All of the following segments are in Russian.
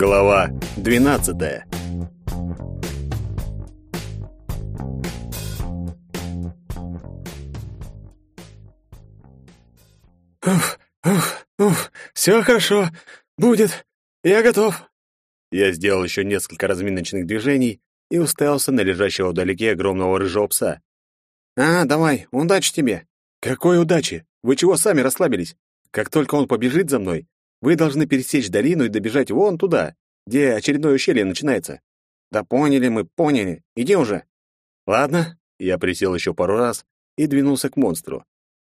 Глава 12. Уф, уф, уф, все хорошо. Будет. Я готов. Я сделал еще несколько разминочных движений и уставился на лежащего вдалеке огромного рыжего пса. А, давай, удачи тебе. Какой удачи? Вы чего сами расслабились? Как только он побежит за мной, вы должны пересечь долину и добежать вон туда, где очередное ущелье начинается. Да поняли мы, поняли. Иди уже. Ладно. Я присел еще пару раз и двинулся к монстру.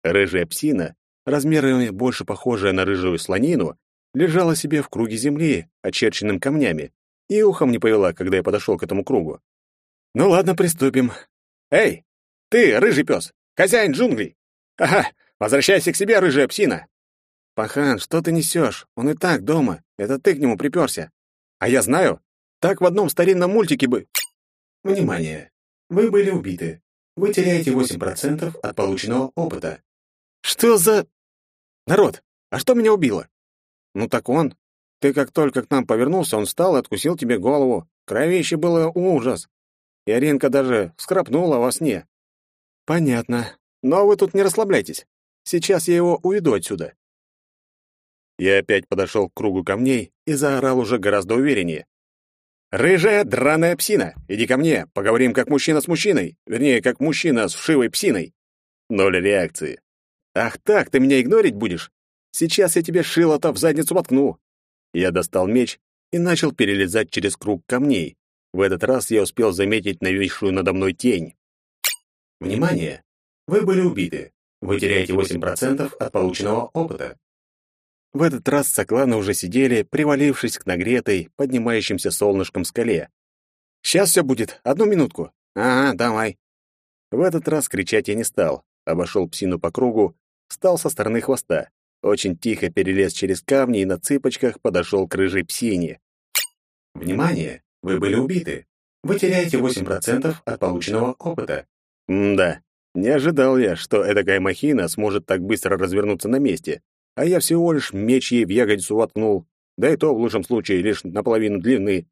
Рыжая псина, размерами больше похожая на рыжую слонину, лежала себе в круге земли, очерченным камнями, и ухом не повела, когда я подошел к этому кругу. Ну ладно, приступим. Эй, ты, рыжий пес, хозяин джунглей! Ага, возвращайся к себе, рыжая псина! Пахан, что ты несешь? Он и так дома. Это ты к нему приперся. А я знаю. Так в одном старинном мультике бы... Внимание! Вы были убиты. Вы теряете 8% от полученного опыта. Что за... Народ, а что меня убило? Ну так он. Ты как только к нам повернулся, он встал и откусил тебе голову. Кровище было ужас. И Аринка даже скрапнула во сне. Понятно. Но вы тут не расслабляйтесь. Сейчас я его уведу отсюда. Я опять подошел к кругу камней и заорал уже гораздо увереннее. «Рыжая драная псина! Иди ко мне, поговорим как мужчина с мужчиной, вернее, как мужчина с вшивой псиной!» Ноль реакции. «Ах так, ты меня игнорить будешь? Сейчас я тебе шило-то в задницу воткну!» Я достал меч и начал перелезать через круг камней. В этот раз я успел заметить нависшую надо мной тень. Внимание! Вы были убиты. Вы теряете 8% от полученного опыта. В этот раз сокланы уже сидели, привалившись к нагретой, поднимающимся солнышком скале. «Сейчас все будет. Одну минутку». «Ага, давай». В этот раз кричать я не стал. Обошел псину по кругу, встал со стороны хвоста. Очень тихо перелез через камни и на цыпочках подошел к рыжей псине. «Внимание! Вы были убиты. Вы теряете 8% от полученного опыта». М-да, не ожидал я, что эдакая махина сможет так быстро развернуться на месте а я всего лишь меч ей в ягодицу воткнул, да и то в лучшем случае лишь наполовину длины.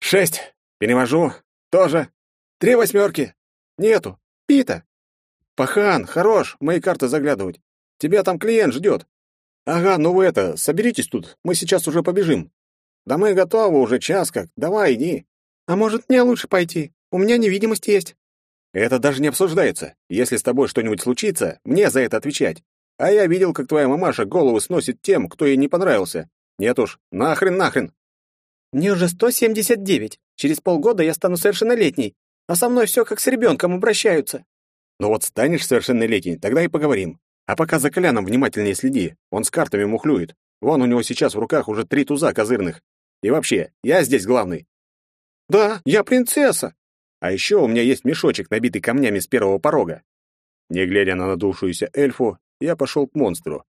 Шесть. Перевожу. Тоже. Три восьмерки. Нету. Пита. Пахан, хорош, мои карты заглядывать. Тебя там клиент ждет. Ага, ну вы это, соберитесь тут, мы сейчас уже побежим. Да мы готовы уже час как, давай, иди. А может, мне лучше пойти? У меня невидимость есть. Это даже не обсуждается. Если с тобой что-нибудь случится, мне за это отвечать. А я видел, как твоя мамаша голову сносит тем, кто ей не понравился. Нет уж, нахрен, нахрен. Мне уже 179. Через полгода я стану совершеннолетней. А со мной все как с ребенком обращаются. Ну вот станешь совершеннолетней, тогда и поговорим. А пока за Коляном внимательнее следи. Он с картами мухлюет. Вон у него сейчас в руках уже три туза козырных. И вообще, я здесь главный. Да, я принцесса. А еще у меня есть мешочек, набитый камнями с первого порога. Не глядя на надувшуюся эльфу, я пошел к монстру.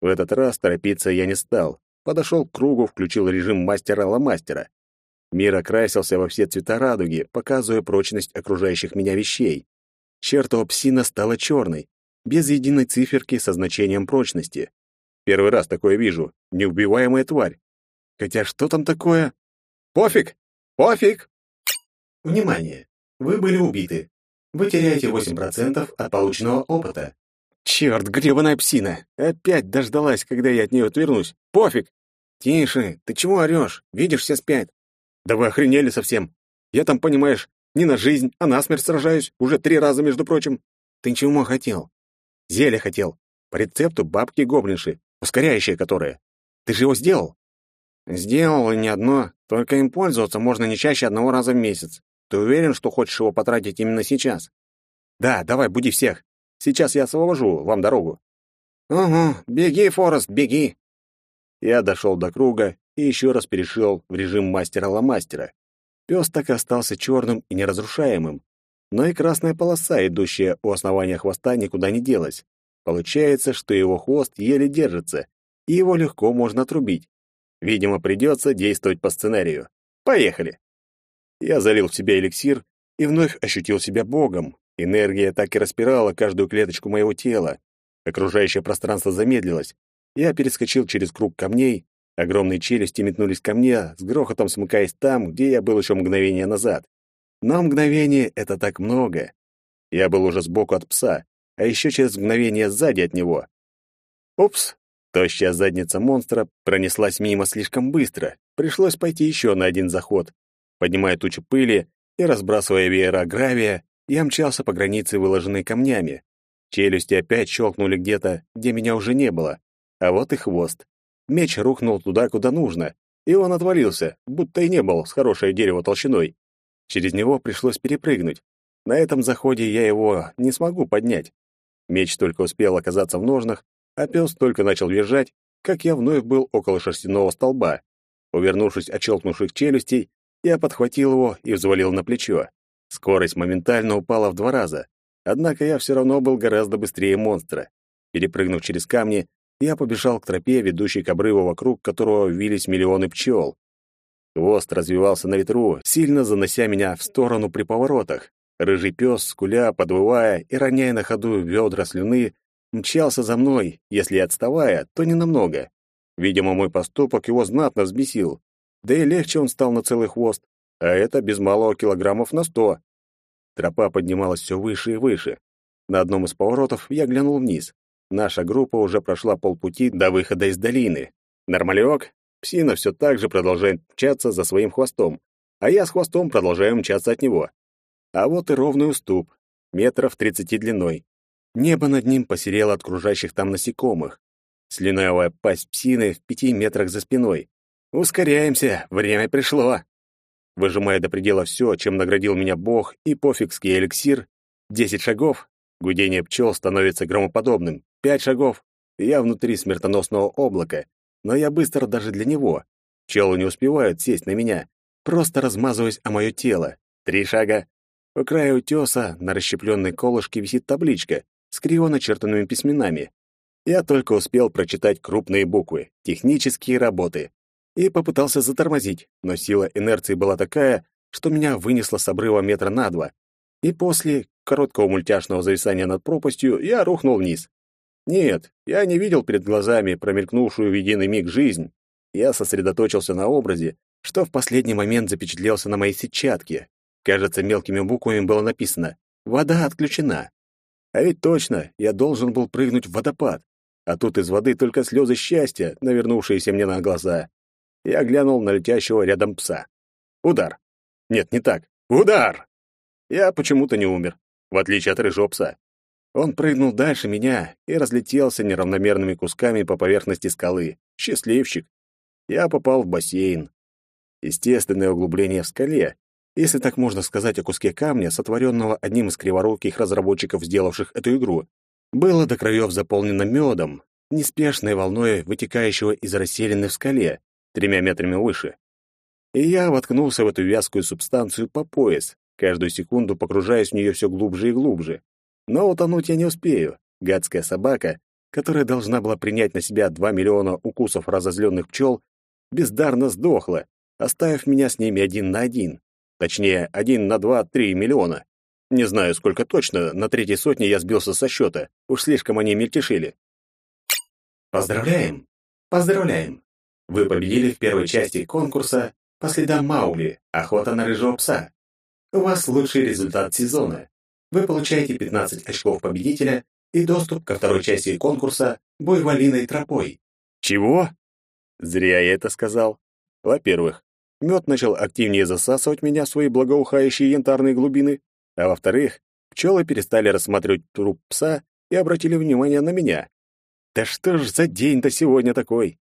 В этот раз торопиться я не стал. Подошел к кругу, включил режим мастера-ла-мастера. Мир окрасился во все цвета радуги, показывая прочность окружающих меня вещей. Чертова псина стала черной, без единой циферки со значением прочности. Первый раз такое вижу. Неубиваемая тварь. Хотя что там такое? Пофиг! Пофиг! Внимание! Вы были убиты. Вы теряете 8% от полученного опыта. Черт, гребаная псина! Опять дождалась, когда я от нее отвернусь. Пофиг! Тише, ты чего орешь? Видишь, все спят. Да вы охренели совсем. Я там, понимаешь, не на жизнь, а на смерть сражаюсь. Уже три раза, между прочим. Ты чего хотел? Зелье хотел. По рецепту бабки-гоблинши, ускоряющее которое. Ты же его сделал? Сделал, и не одно. Только им пользоваться можно не чаще одного раза в месяц. Ты уверен, что хочешь его потратить именно сейчас? Да, давай, буди всех. Сейчас я освобожу вам дорогу». «Угу, беги, Форест, беги». Я дошел до круга и еще раз перешел в режим мастера-ла-мастера. Пес так и остался черным и неразрушаемым, но и красная полоса, идущая у основания хвоста, никуда не делась. Получается, что его хвост еле держится, и его легко можно отрубить. Видимо, придется действовать по сценарию. Поехали! Я залил в себя эликсир и вновь ощутил себя богом, Энергия так и распирала каждую клеточку моего тела. Окружающее пространство замедлилось. Я перескочил через круг камней, Огромные челюсти метнулись ко мне, с грохотом смыкаясь там, где я был еще мгновение назад. Но мгновение — это так много. Я был уже сбоку от пса, а еще через мгновение сзади от него. Упс! Тощая задница монстра пронеслась мимо слишком быстро. Пришлось пойти еще на один заход. Поднимая тучу пыли и разбрасывая веера гравия, я мчался по границе, выложенной камнями. Челюсти опять щелкнули где-то, где меня уже не было. А вот и хвост. Меч рухнул туда, куда нужно, и он отвалился, будто и не был с хорошее дерево толщиной. Через него пришлось перепрыгнуть. На этом заходе я его не смогу поднять. Меч только успел оказаться в ножнах, а пес только начал визжать, как я вновь был около шерстяного столба. Увернувшись от щелкнувших челюстей, я подхватил его и взвалил на плечо. Скорость моментально упала в два раза, однако я все равно был гораздо быстрее монстра. Перепрыгнув через камни, я побежал к тропе, ведущей к обрыву, вокруг которого вились миллионы пчел. Хвост развивался на ветру, сильно занося меня в сторону при поворотах. Рыжий пес, скуля, подвывая и роняя на ходу ведра слюны, мчался за мной, если отставая, то ненамного. Видимо, мой поступок его знатно взбесил. Да и легче он стал на целый хвост, а это без малого килограммов на сто. Тропа поднималась все выше и выше. На одном из поворотов я глянул вниз. Наша группа уже прошла полпути до выхода из долины. Нормалек, псина все так же продолжает мчаться за своим хвостом, а я с хвостом продолжаю мчаться от него. А вот и ровный уступ, метров тридцати длиной. Небо над ним посерело от кружащих там насекомых. Слюнявая пасть псины в пяти метрах за спиной. Ускоряемся, время пришло. Выжимая до предела все, чем наградил меня Бог и пофигский эликсир, десять шагов, гудение пчел становится громоподобным, Пять шагов, я внутри смертоносного облака, но я быстро даже для него. Пчелы не успевают сесть на меня, просто размазываясь о мое тело. Три шага. У края утеса на расщепленной колышке висит табличка с криво начертанными письменами. Я только успел прочитать крупные буквы «Технические работы» и попытался затормозить, но сила инерции была такая, что меня вынесло с обрыва метра на два. И после короткого мультяшного зависания над пропастью я рухнул вниз. Нет, я не видел перед глазами промелькнувшую в единый миг жизнь. Я сосредоточился на образе, что в последний момент запечатлелся на моей сетчатке. Кажется, мелкими буквами было написано «Вода отключена». А ведь точно, я должен был прыгнуть в водопад. А тут из воды только слезы счастья, навернувшиеся мне на глаза. Я глянул на летящего рядом пса. Удар. Нет, не так. Удар! Я почему-то не умер, в отличие от рыжего пса. Он прыгнул дальше меня и разлетелся неравномерными кусками по поверхности скалы. Счастливчик. Я попал в бассейн. Естественное углубление в скале, если так можно сказать о куске камня, сотворенного одним из криворуких разработчиков, сделавших эту игру, было до краев заполнено медом, неспешной волной, вытекающего из расселены в скале, тремя метрами выше. И я воткнулся в эту вязкую субстанцию по пояс, каждую секунду погружаясь в нее все глубже и глубже. Но утонуть я не успею. Гадская собака, которая должна была принять на себя два миллиона укусов разозленных пчел, бездарно сдохла, оставив меня с ними один на один. Точнее, один на два-три миллиона. Не знаю, сколько точно, на третьей сотне я сбился со счета. Уж слишком они мельтешили. Поздравляем! Поздравляем! Вы победили в первой части конкурса по следам Маугли «Охота на рыжего пса». У вас лучший результат сезона вы получаете 15 очков победителя и доступ ко второй части конкурса «Бой валиной тропой». Чего? Зря я это сказал. Во-первых, мед начал активнее засасывать меня в свои благоухающие янтарные глубины, а во-вторых, пчелы перестали рассматривать труп пса и обратили внимание на меня. Да что ж за день-то сегодня такой?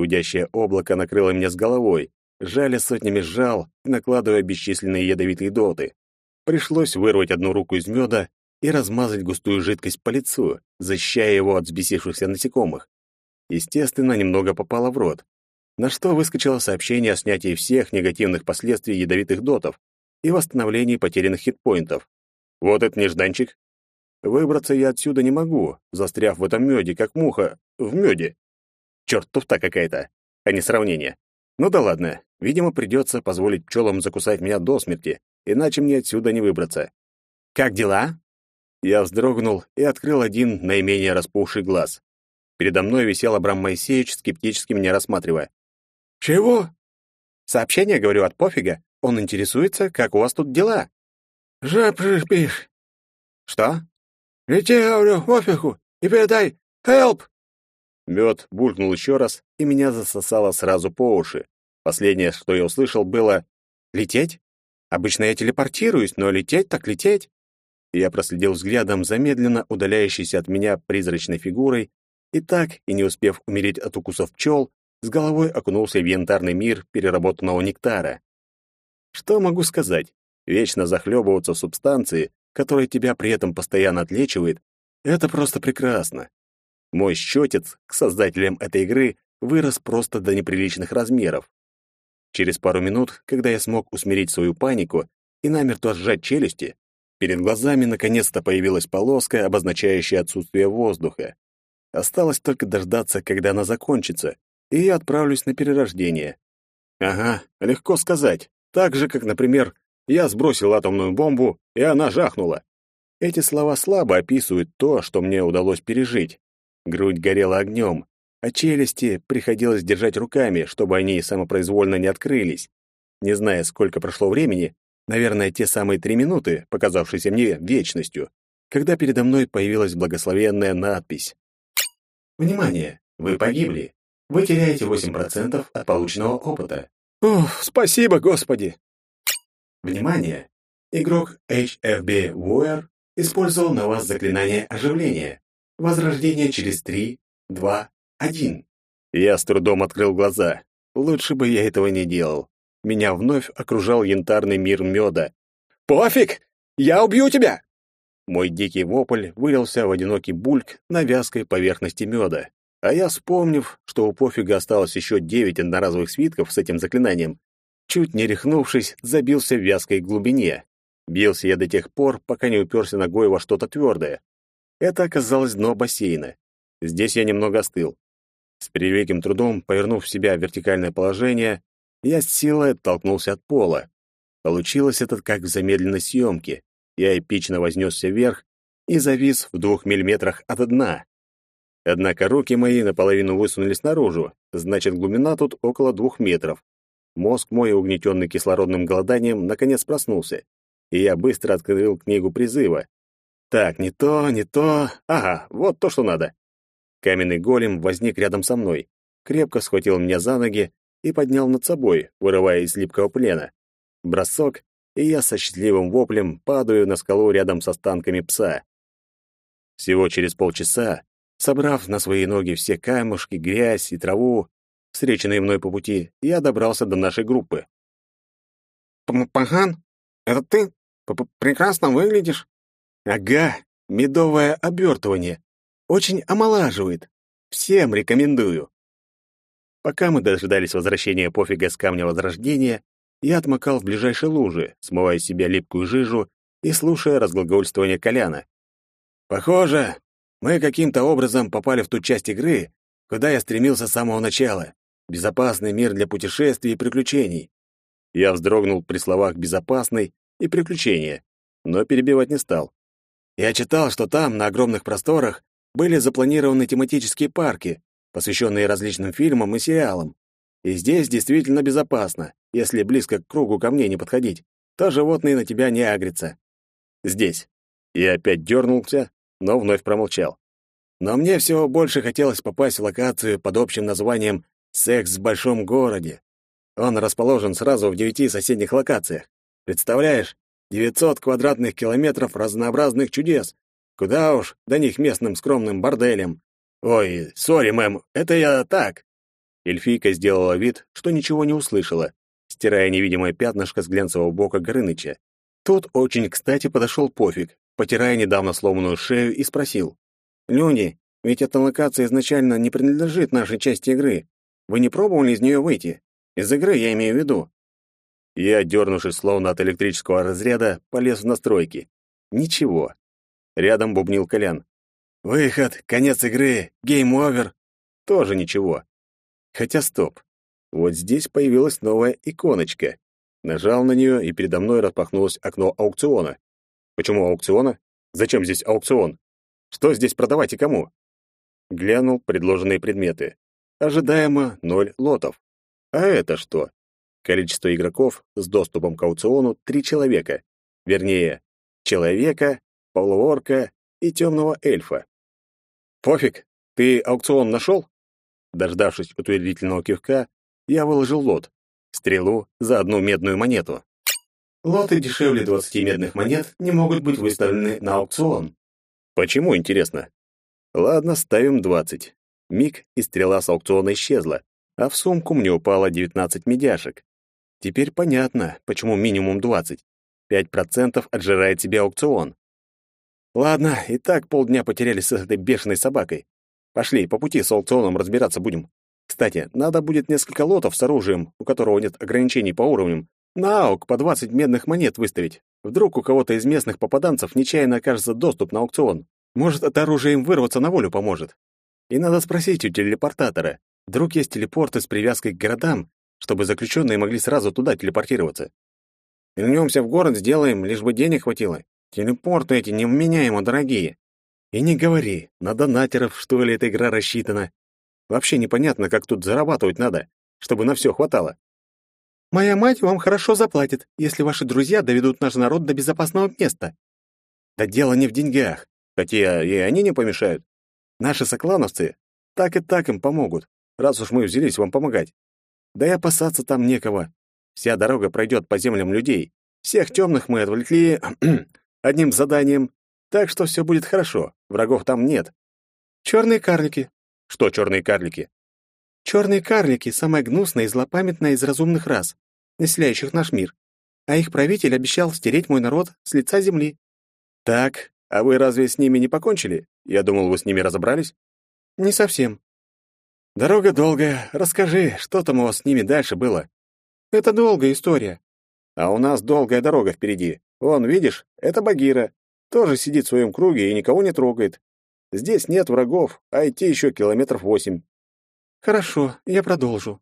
Гудящее облако накрыло меня с головой, жаля сотнями жал накладывая бесчисленные ядовитые доты. Пришлось вырвать одну руку из меда и размазать густую жидкость по лицу, защищая его от взбесившихся насекомых. Естественно, немного попало в рот, на что выскочило сообщение о снятии всех негативных последствий ядовитых дотов и восстановлении потерянных хитпоинтов. Вот это нежданчик. Выбраться я отсюда не могу, застряв в этом меде, как муха в меде. Черт, туфта какая-то, а не сравнение. Ну да ладно, видимо, придется позволить пчелам закусать меня до смерти, иначе мне отсюда не выбраться. «Как дела?» Я вздрогнул и открыл один наименее распухший глаз. Передо мной висел Абрам Моисеевич, скептически меня рассматривая. Чего? Сообщение, говорю, от пофига. Он интересуется, как у вас тут дела. Жапишь. Что? Лети, говорю, пофигу и передай «Help!» Мед булькнул еще раз, и меня засосало сразу по уши. Последнее, что я услышал, было «Лететь? Обычно я телепортируюсь, но лететь так лететь». Я проследил взглядом за медленно удаляющейся от меня призрачной фигурой, и так, и не успев умереть от укусов пчел, с головой окунулся в янтарный мир переработанного нектара. Что могу сказать? Вечно захлебываться в субстанции, которая тебя при этом постоянно отлечивает, это просто прекрасно. Мой счетец к создателям этой игры вырос просто до неприличных размеров. Через пару минут, когда я смог усмирить свою панику и намертво сжать челюсти, перед глазами наконец-то появилась полоска, обозначающая отсутствие воздуха. Осталось только дождаться, когда она закончится, и я отправлюсь на перерождение. Ага, легко сказать. Так же, как, например, я сбросил атомную бомбу, и она жахнула. Эти слова слабо описывают то, что мне удалось пережить. Грудь горела огнем, а челюсти приходилось держать руками, чтобы они самопроизвольно не открылись. Не зная, сколько прошло времени, наверное, те самые три минуты, показавшиеся мне вечностью, когда передо мной появилась благословенная надпись. «Внимание! Вы погибли. Вы теряете 8% от полученного опыта. Ох, спасибо, Господи! Внимание! Игрок HFB Warrior использовал на вас заклинание оживления. Возрождение через 3, 2, 1. Я с трудом открыл глаза. Лучше бы я этого не делал. Меня вновь окружал янтарный мир меда. «Пофиг! Я убью тебя!» Мой дикий вопль вылился в одинокий бульк на вязкой поверхности меда. А я, вспомнив, что у пофига осталось еще девять одноразовых свитков с этим заклинанием, чуть не рехнувшись, забился в вязкой глубине. Бился я до тех пор, пока не уперся ногой во что-то твердое. Это оказалось дно бассейна. Здесь я немного остыл. С превеликим трудом, повернув себя в вертикальное положение, я с силой оттолкнулся от пола. Получилось это как в замедленной съемке. Я эпично вознесся вверх и завис в двух миллиметрах от дна. Однако руки мои наполовину высунулись наружу, значит, глубина тут около двух метров. Мозг мой, угнетенный кислородным голоданием, наконец проснулся, и я быстро открыл книгу призыва. Так, не то, не то... Ага, вот то, что надо. Каменный голем возник рядом со мной, крепко схватил меня за ноги и поднял над собой, вырывая из липкого плена. Бросок, и я со счастливым воплем падаю на скалу рядом с останками пса. Всего через полчаса Собрав на свои ноги все камушки, грязь и траву, встреченные мной по пути, я добрался до нашей группы. «Паган, это ты? П -п Прекрасно выглядишь». «Ага, медовое обертывание. Очень омолаживает. Всем рекомендую». Пока мы дожидались возвращения пофига с камня Возрождения, я отмокал в ближайшей луже, смывая с себя липкую жижу и слушая разглагольствование Коляна. «Похоже, мы каким-то образом попали в ту часть игры, куда я стремился с самого начала. Безопасный мир для путешествий и приключений. Я вздрогнул при словах «безопасный» и «приключения», но перебивать не стал. Я читал, что там, на огромных просторах, были запланированы тематические парки, посвященные различным фильмам и сериалам. И здесь действительно безопасно, если близко к кругу камней не подходить, то животные на тебя не агрятся. Здесь. Я опять дернулся, но вновь промолчал. Но мне всего больше хотелось попасть в локацию под общим названием «Секс в большом городе». Он расположен сразу в девяти соседних локациях. Представляешь, 900 квадратных километров разнообразных чудес. Куда уж до них местным скромным борделям. Ой, сори, мэм, это я так. Эльфийка сделала вид, что ничего не услышала, стирая невидимое пятнышко с глянцевого бока Горыныча. Тут очень кстати подошел Пофиг, потирая недавно сломанную шею, и спросил. «Люди, ведь эта локация изначально не принадлежит нашей части игры. Вы не пробовали из нее выйти? Из игры я имею в виду». Я, дернувшись словно от электрического разряда, полез в настройки. Ничего. Рядом бубнил Колян. «Выход, конец игры, game over». Тоже ничего. Хотя стоп. Вот здесь появилась новая иконочка. Нажал на нее, и передо мной распахнулось окно аукциона. Почему аукциона? Зачем здесь аукцион? Что здесь продавать и кому? Глянул предложенные предметы. Ожидаемо ноль лотов. А это что? Количество игроков с доступом к аукциону — три человека. Вернее, человека, полуорка и темного эльфа. Пофиг, ты аукцион нашел? Дождавшись утвердительного кивка, я выложил лот. Стрелу за одну медную монету. Лоты дешевле 20 медных монет не могут быть выставлены на аукцион. Почему, интересно? Ладно, ставим 20. Миг, и стрела с аукциона исчезла, а в сумку мне упало 19 медяшек. Теперь понятно, почему минимум 20. 5% отжирает себе аукцион. Ладно, и так полдня потеряли с этой бешеной собакой. Пошли, по пути с аукционом разбираться будем. Кстати, надо будет несколько лотов с оружием, у которого нет ограничений по уровням, на аук по 20 медных монет выставить. Вдруг у кого-то из местных попаданцев нечаянно окажется доступ на аукцион. Может, это оружие им вырваться на волю поможет. И надо спросить у телепортатора. Вдруг есть телепорты с привязкой к городам, чтобы заключенные могли сразу туда телепортироваться. Вернемся в город, сделаем, лишь бы денег хватило. Телепорты эти невменяемо дорогие. И не говори, на донатеров, что ли, эта игра рассчитана. Вообще непонятно, как тут зарабатывать надо, чтобы на все хватало. Моя мать вам хорошо заплатит, если ваши друзья доведут наш народ до безопасного места. Да дело не в деньгах, хотя и они не помешают. Наши соклановцы так и так им помогут, раз уж мы взялись вам помогать. Да и опасаться там некого. Вся дорога пройдет по землям людей. Всех темных мы отвлекли одним заданием, так что все будет хорошо. Врагов там нет. Черные карлики. Что черные карлики? Черные карлики — самая гнусная и злопамятная из разумных рас, населяющих наш мир. А их правитель обещал стереть мой народ с лица земли. Так, а вы разве с ними не покончили? Я думал, вы с ними разобрались. Не совсем. Дорога долгая. Расскажи, что там у вас с ними дальше было? Это долгая история. А у нас долгая дорога впереди. Вон, видишь, это Багира. Тоже сидит в своем круге и никого не трогает. Здесь нет врагов, а идти еще километров восемь. Хорошо, я продолжу.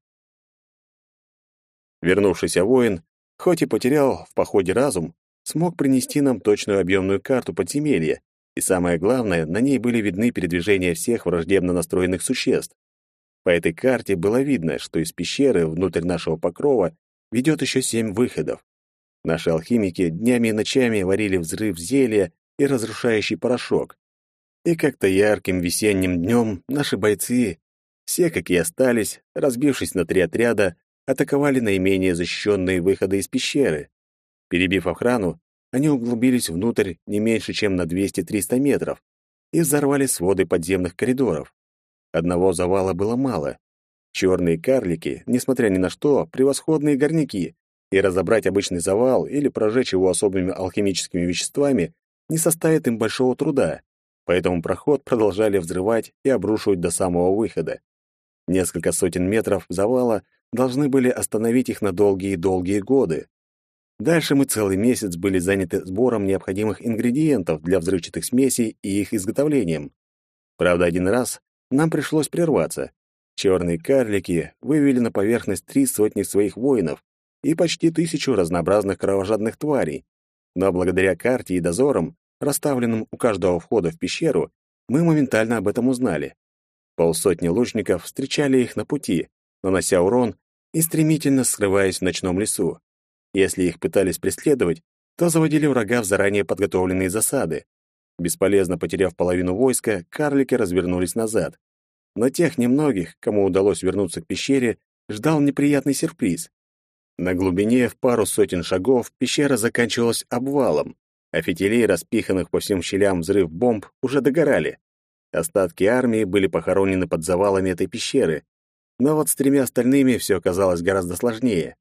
Вернувшийся воин, хоть и потерял в походе разум, смог принести нам точную объемную карту подземелья, и самое главное, на ней были видны передвижения всех враждебно настроенных существ. По этой карте было видно, что из пещеры внутрь нашего покрова ведет еще семь выходов. Наши алхимики днями и ночами варили взрыв зелья и разрушающий порошок. И как-то ярким весенним днем наши бойцы все, как и остались, разбившись на три отряда, атаковали наименее защищенные выходы из пещеры. Перебив охрану, они углубились внутрь не меньше, чем на 200-300 метров и взорвали своды подземных коридоров. Одного завала было мало. Черные карлики, несмотря ни на что, превосходные горняки, и разобрать обычный завал или прожечь его особыми алхимическими веществами не составит им большого труда, поэтому проход продолжали взрывать и обрушивать до самого выхода. Несколько сотен метров завала должны были остановить их на долгие-долгие годы. Дальше мы целый месяц были заняты сбором необходимых ингредиентов для взрывчатых смесей и их изготовлением. Правда, один раз нам пришлось прерваться. Черные карлики вывели на поверхность три сотни своих воинов и почти тысячу разнообразных кровожадных тварей. Но благодаря карте и дозорам, расставленным у каждого входа в пещеру, мы моментально об этом узнали. Полсотни лучников встречали их на пути, нанося урон и стремительно скрываясь в ночном лесу. Если их пытались преследовать, то заводили врага в заранее подготовленные засады. Бесполезно потеряв половину войска, карлики развернулись назад. Но тех немногих, кому удалось вернуться к пещере, ждал неприятный сюрприз. На глубине в пару сотен шагов пещера заканчивалась обвалом, а фитилей, распиханных по всем щелям взрыв бомб, уже догорали. Остатки армии были похоронены под завалами этой пещеры, но вот с тремя остальными все оказалось гораздо сложнее.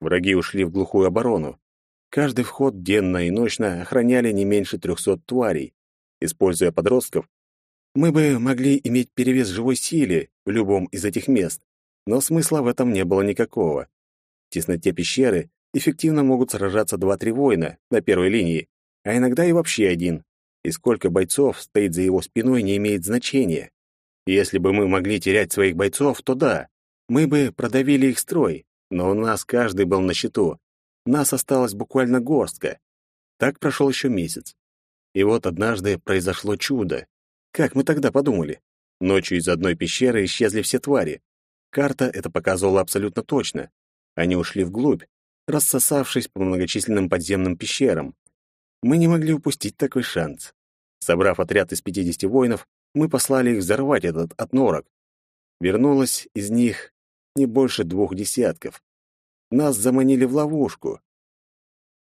Враги ушли в глухую оборону. Каждый вход денно и ночно охраняли не меньше трехсот тварей. Используя подростков, мы бы могли иметь перевес живой силе в любом из этих мест, но смысла в этом не было никакого. В тесноте пещеры эффективно могут сражаться два-три воина на первой линии, а иногда и вообще один и сколько бойцов стоит за его спиной, не имеет значения. Если бы мы могли терять своих бойцов, то да, мы бы продавили их строй, но у нас каждый был на счету. Нас осталось буквально горстка. Так прошел еще месяц. И вот однажды произошло чудо. Как мы тогда подумали? Ночью из одной пещеры исчезли все твари. Карта это показывала абсолютно точно. Они ушли вглубь, рассосавшись по многочисленным подземным пещерам. Мы не могли упустить такой шанс. Собрав отряд из 50 воинов, мы послали их взорвать этот отнорок. Вернулось из них не больше двух десятков. Нас заманили в ловушку.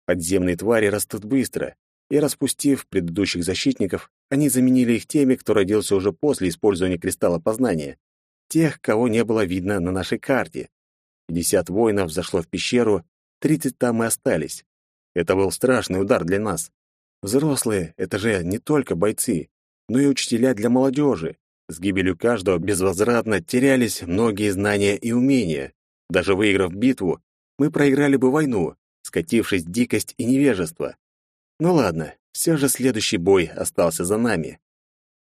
Подземные твари растут быстро, и, распустив предыдущих защитников, они заменили их теми, кто родился уже после использования кристалла познания, тех, кого не было видно на нашей карте. 50 воинов зашло в пещеру, 30 там и остались. Это был страшный удар для нас. Взрослые — это же не только бойцы, но и учителя для молодежи. С гибелью каждого безвозвратно терялись многие знания и умения. Даже выиграв битву, мы проиграли бы войну, скатившись в дикость и невежество. Ну ладно, все же следующий бой остался за нами.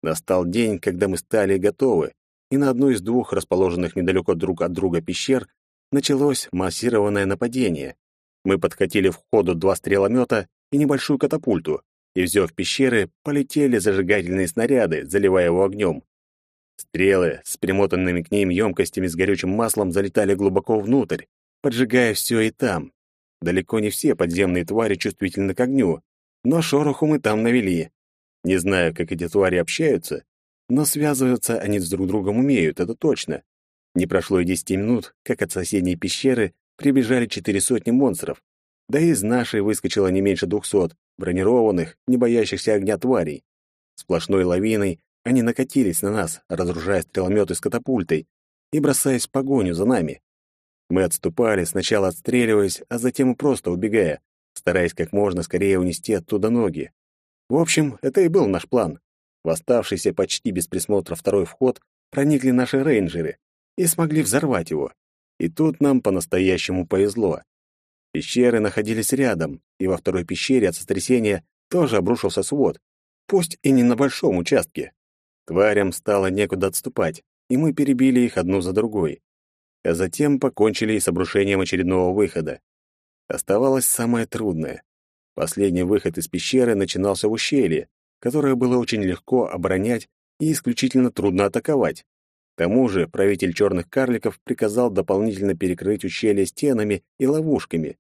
Настал день, когда мы стали готовы, и на одну из двух расположенных недалеко друг от друга пещер началось массированное нападение. Мы подкатили в ходу два стреломета и небольшую катапульту, и, взяв пещеры, полетели зажигательные снаряды, заливая его огнем. Стрелы с примотанными к ним емкостями с горючим маслом залетали глубоко внутрь, поджигая все и там. Далеко не все подземные твари чувствительны к огню, но шороху мы там навели. Не знаю, как эти твари общаются, но связываться они с друг другом умеют, это точно. Не прошло и десяти минут, как от соседней пещеры прибежали четыре сотни монстров. Да и из нашей выскочило не меньше двухсот, бронированных, не боящихся огня тварей. Сплошной лавиной они накатились на нас, разрушая стрелометы с катапультой и бросаясь в погоню за нами. Мы отступали, сначала отстреливаясь, а затем и просто убегая, стараясь как можно скорее унести оттуда ноги. В общем, это и был наш план. В оставшийся почти без присмотра второй вход проникли наши рейнджеры и смогли взорвать его. И тут нам по-настоящему повезло. Пещеры находились рядом, и во второй пещере от сотрясения тоже обрушился свод, пусть и не на большом участке. Тварям стало некуда отступать, и мы перебили их одну за другой. А затем покончили и с обрушением очередного выхода. Оставалось самое трудное. Последний выход из пещеры начинался в ущелье, которое было очень легко оборонять и исключительно трудно атаковать. К тому же правитель черных карликов приказал дополнительно перекрыть ущелье стенами и ловушками.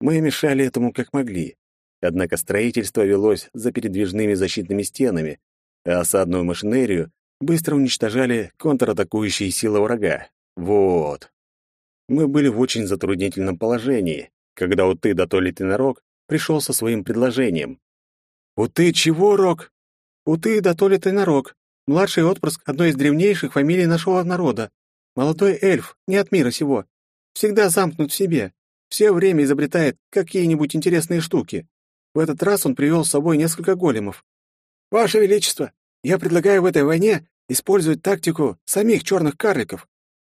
Мы мешали этому как могли. Однако строительство велось за передвижными защитными стенами, а осадную машинерию быстро уничтожали контратакующие силы врага. Вот. Мы были в очень затруднительном положении, когда Уты да то ты Рок пришел со своим предложением. «Уты чего, Рок?» «Уты да то ты Рок, младший отпрыск одной из древнейших фамилий нашего народа. Молодой эльф, не от мира сего. Всегда замкнут в себе. Все время изобретает какие-нибудь интересные штуки. В этот раз он привел с собой несколько големов. «Ваше Величество, я предлагаю в этой войне использовать тактику самих черных карликов.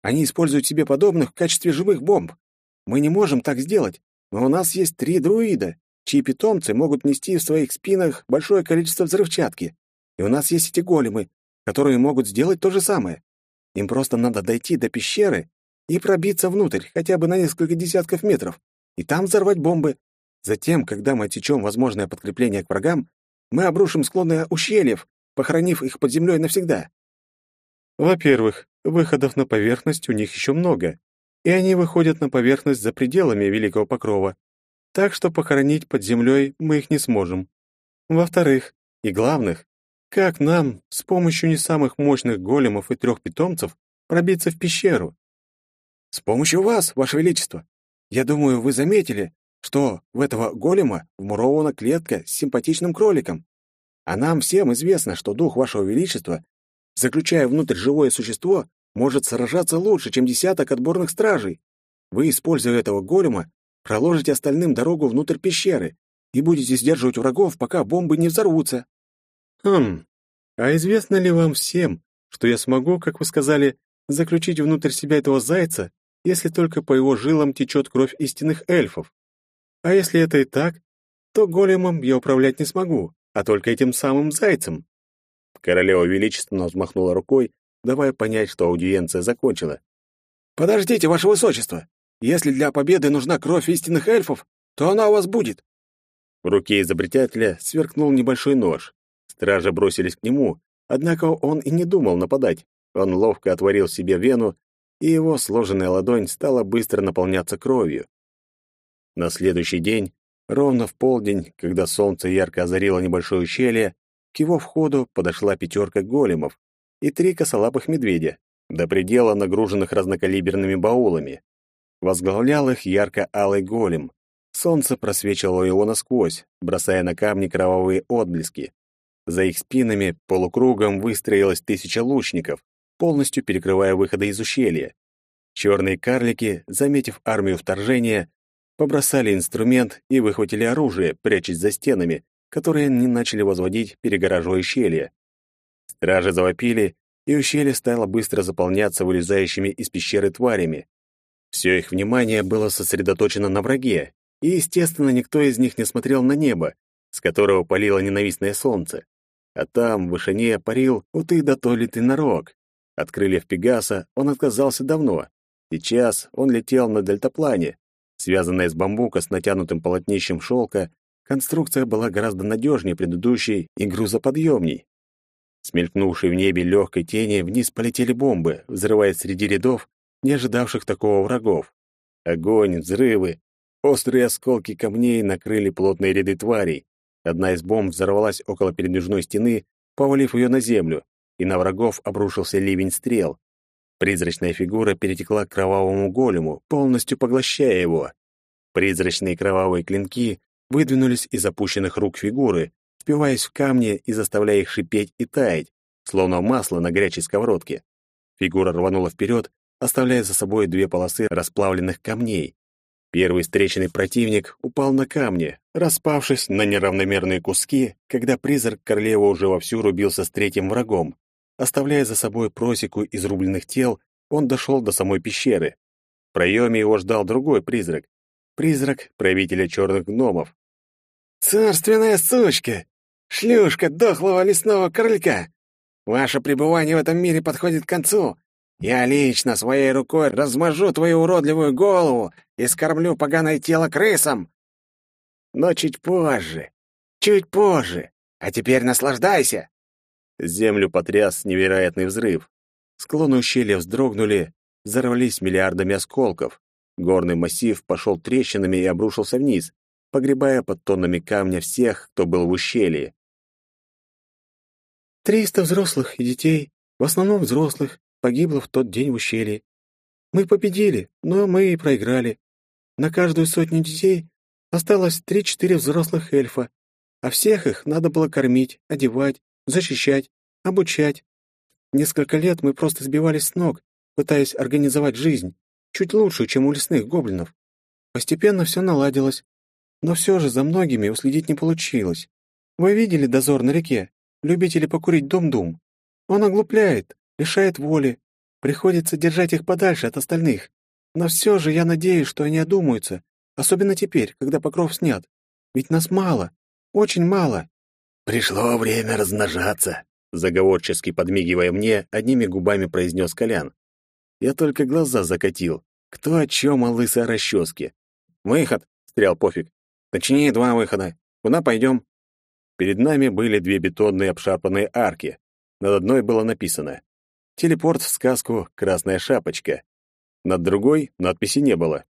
Они используют себе подобных в качестве живых бомб. Мы не можем так сделать, но у нас есть три друида, чьи питомцы могут нести в своих спинах большое количество взрывчатки. И у нас есть эти големы, которые могут сделать то же самое. Им просто надо дойти до пещеры и пробиться внутрь хотя бы на несколько десятков метров, и там взорвать бомбы. Затем, когда мы отсечем возможное подкрепление к врагам, мы обрушим склоны ущельев, похоронив их под землей навсегда. Во-первых, выходов на поверхность у них еще много, и они выходят на поверхность за пределами Великого Покрова, так что похоронить под землей мы их не сможем. Во-вторых, и главных, как нам с помощью не самых мощных големов и трех питомцев пробиться в пещеру? С помощью вас, Ваше Величество. Я думаю, вы заметили, что в этого голема вмурована клетка с симпатичным кроликом. А нам всем известно, что дух Вашего Величества, заключая внутрь живое существо, может сражаться лучше, чем десяток отборных стражей. Вы, используя этого голема, проложите остальным дорогу внутрь пещеры и будете сдерживать врагов, пока бомбы не взорвутся. Хм, а известно ли вам всем, что я смогу, как вы сказали, заключить внутрь себя этого зайца, если только по его жилам течет кровь истинных эльфов? А если это и так, то големом я управлять не смогу, а только этим самым зайцем. Королева величественно взмахнула рукой, давая понять, что аудиенция закончена. «Подождите, ваше высочество! Если для победы нужна кровь истинных эльфов, то она у вас будет!» В руке изобретателя сверкнул небольшой нож. Стражи бросились к нему, однако он и не думал нападать. Он ловко отворил себе вену и его сложенная ладонь стала быстро наполняться кровью. На следующий день, ровно в полдень, когда солнце ярко озарило небольшое ущелье, к его входу подошла пятерка големов и три косолапых медведя, до предела нагруженных разнокалиберными баулами. Возглавлял их ярко-алый голем. Солнце просвечивало его насквозь, бросая на камни кровавые отблески. За их спинами полукругом выстроилась тысяча лучников, полностью перекрывая выходы из ущелья. Черные карлики, заметив армию вторжения, побросали инструмент и выхватили оружие, прячась за стенами, которые они начали возводить, перегораживая ущелье. Стражи завопили, и ущелье стало быстро заполняться вылезающими из пещеры тварями. Все их внимание было сосредоточено на враге, и, естественно, никто из них не смотрел на небо, с которого палило ненавистное солнце. А там, в вышине, парил утый да толитый нарок. От крыльев Пегаса он отказался давно. Сейчас он летел на дельтаплане. Связанная с бамбука с натянутым полотнищем шелка, конструкция была гораздо надежнее предыдущей и грузоподъемней. Смелькнувшей в небе легкой тени вниз полетели бомбы, взрываясь среди рядов, не ожидавших такого врагов. Огонь, взрывы, острые осколки камней накрыли плотные ряды тварей. Одна из бомб взорвалась около передвижной стены, повалив ее на землю, и на врагов обрушился ливень стрел. Призрачная фигура перетекла к кровавому голему, полностью поглощая его. Призрачные кровавые клинки выдвинулись из опущенных рук фигуры, впиваясь в камни и заставляя их шипеть и таять, словно масло на горячей сковородке. Фигура рванула вперед, оставляя за собой две полосы расплавленных камней. Первый встреченный противник упал на камни, распавшись на неравномерные куски, когда призрак королевы уже вовсю рубился с третьим врагом. Оставляя за собой просеку изрубленных тел, он дошел до самой пещеры. В проеме его ждал другой призрак. Призрак правителя черных гномов. «Царственная сучка! Шлюшка дохлого лесного кролька! Ваше пребывание в этом мире подходит к концу. Я лично своей рукой размажу твою уродливую голову и скормлю поганое тело крысам. Но чуть позже, чуть позже. А теперь наслаждайся!» Землю потряс невероятный взрыв. Склоны ущелья вздрогнули, взорвались миллиардами осколков. Горный массив пошел трещинами и обрушился вниз, погребая под тоннами камня всех, кто был в ущелье. Триста взрослых и детей, в основном взрослых, погибло в тот день в ущелье. Мы победили, но мы и проиграли. На каждую сотню детей осталось три-четыре взрослых эльфа, а всех их надо было кормить, одевать, защищать, обучать. Несколько лет мы просто сбивались с ног, пытаясь организовать жизнь, чуть лучше, чем у лесных гоблинов. Постепенно все наладилось, но все же за многими уследить не получилось. Вы видели дозор на реке? любители покурить дом-дум. Он оглупляет, лишает воли. Приходится держать их подальше от остальных. Но все же я надеюсь, что они одумаются, особенно теперь, когда покров снят. Ведь нас мало, очень мало. Пришло время размножаться, заговорчески подмигивая мне, одними губами произнес Колян. Я только глаза закатил. Кто о чем о лысой расческе? «Выход!» — стрял пофиг. «Точнее, два выхода. Куда пойдем?» Перед нами были две бетонные обшарпанные арки. Над одной было написано «Телепорт в сказку «Красная шапочка». Над другой надписи не было.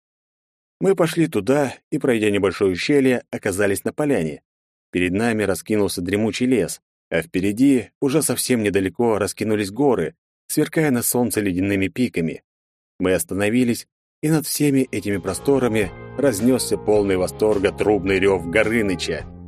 Мы пошли туда и, пройдя небольшое ущелье, оказались на поляне. Перед нами раскинулся дремучий лес, а впереди, уже совсем недалеко, раскинулись горы, сверкая на солнце ледяными пиками. Мы остановились, и над всеми этими просторами разнесся полный восторга трубный рев Горыныча —